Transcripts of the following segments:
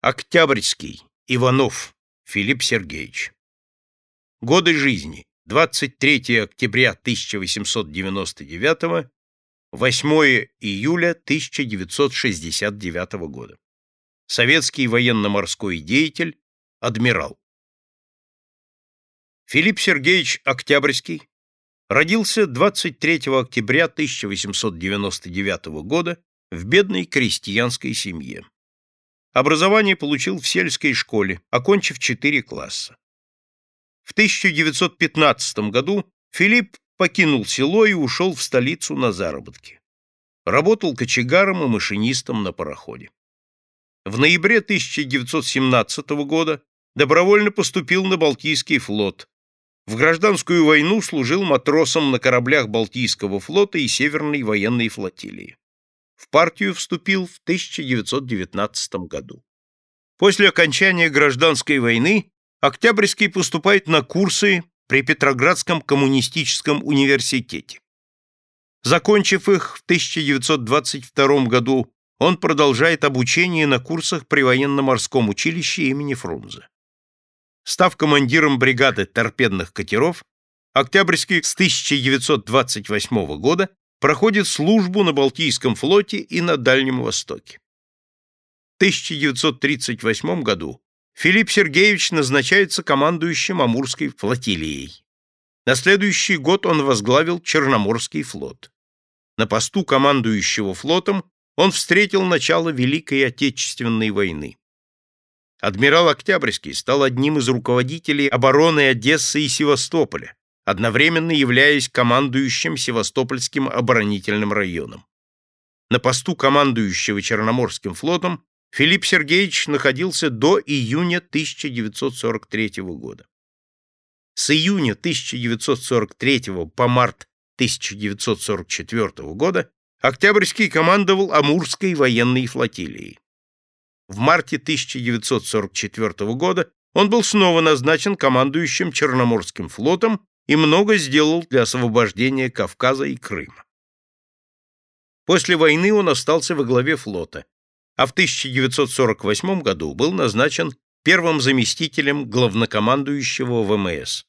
Октябрьский. Иванов. Филипп Сергеевич. Годы жизни. 23 октября 1899, 8 июля 1969 года. Советский военно-морской деятель, адмирал. Филипп Сергеевич Октябрьский родился 23 октября 1899 года в бедной крестьянской семье. Образование получил в сельской школе, окончив 4 класса. В 1915 году Филипп покинул село и ушел в столицу на заработки. Работал кочегаром и машинистом на пароходе. В ноябре 1917 года добровольно поступил на Балтийский флот. В гражданскую войну служил матросом на кораблях Балтийского флота и Северной военной флотилии. В партию вступил в 1919 году. После окончания гражданской войны Октябрьский поступает на курсы при Петроградском коммунистическом университете. Закончив их в 1922 году, он продолжает обучение на курсах при военно-морском училище имени Фрунзе. Став командиром бригады торпедных катеров, Октябрьский с 1928 года проходит службу на Балтийском флоте и на Дальнем Востоке. В 1938 году Филипп Сергеевич назначается командующим Амурской флотилией. На следующий год он возглавил Черноморский флот. На посту командующего флотом он встретил начало Великой Отечественной войны. Адмирал Октябрьский стал одним из руководителей обороны Одессы и Севастополя, одновременно являясь командующим Севастопольским оборонительным районом. На посту командующего Черноморским флотом Филипп Сергеевич находился до июня 1943 года. С июня 1943 по март 1944 года Октябрьский командовал Амурской военной флотилией. В марте 1944 года он был снова назначен командующим Черноморским флотом и много сделал для освобождения Кавказа и Крыма. После войны он остался во главе флота, а в 1948 году был назначен первым заместителем главнокомандующего ВМС.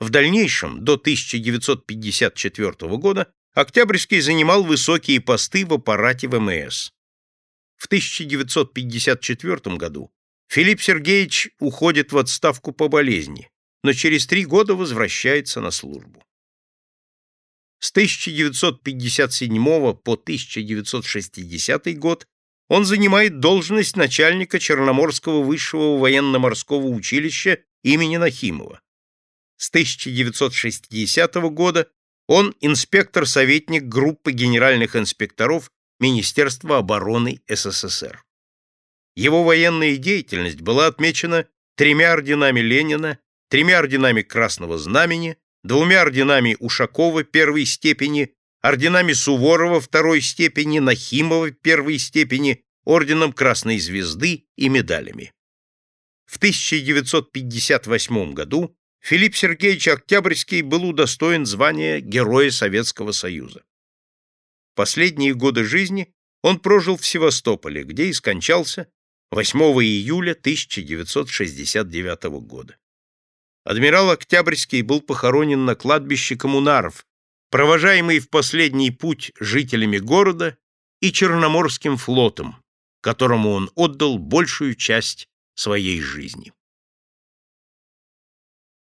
В дальнейшем, до 1954 года, Октябрьский занимал высокие посты в аппарате ВМС. В 1954 году Филипп Сергеевич уходит в отставку по болезни, но через три года возвращается на службу. С 1957 по 1960 год он занимает должность начальника Черноморского высшего военно-морского училища имени Нахимова. С 1960 года он инспектор-советник группы генеральных инспекторов Министерства обороны СССР. Его военная деятельность была отмечена тремя орденами Ленина, тремя орденами Красного Знамени, двумя орденами Ушакова первой степени, орденами Суворова второй степени, Нахимова первой степени, орденом Красной Звезды и медалями. В 1958 году Филипп Сергеевич Октябрьский был удостоен звания Героя Советского Союза. Последние годы жизни он прожил в Севастополе, где и скончался 8 июля 1969 года. Адмирал Октябрьский был похоронен на кладбище коммунаров, провожаемый в последний путь жителями города и Черноморским флотом, которому он отдал большую часть своей жизни.